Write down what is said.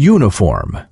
uniform.